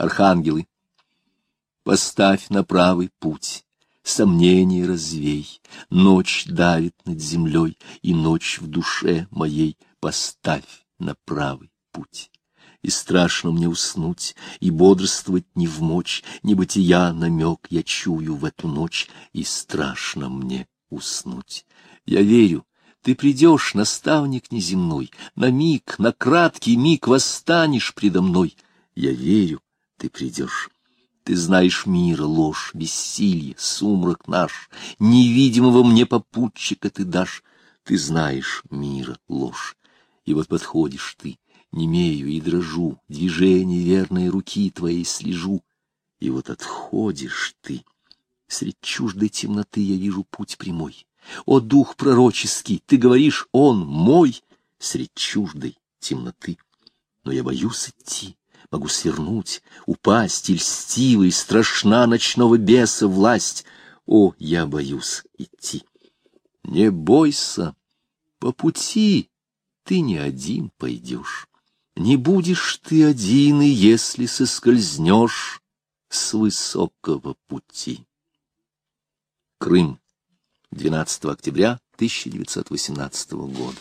Архангелы, поставь на правый путь, сомнения развей, ночь давит над землей, и ночь в душе моей поставь на правый путь. И страшно мне уснуть, и бодрствовать не в мочь, небытия намек я чую в эту ночь, и страшно мне уснуть. Я верю, ты придешь, наставник неземной, на миг, на краткий миг восстанешь предо мной. Я верю, ты придешь. Ты знаешь мира ложь, бессилье, сумрак наш, невидимого мне попутчика ты дашь. Ты знаешь мира ложь. И вот подходишь ты, немею и дрожу, движение верной руки твоей слежу. И вот отходишь ты. Средь чуждой темноты я вижу путь прямой. О, дух пророческий, ты говоришь, он мой, средь чуждой темноты. Но я боюсь идти, могу свернуть, упасть, и льстивый, страшна ночного беса власть. О, я боюсь идти. Не бойся, по пути ты не один пойдешь. Не будешь ты один, и если соскользнешь с высокого пути. Крым, 12 октября 1918 года.